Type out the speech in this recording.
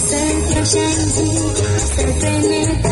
संतोषांची सजनता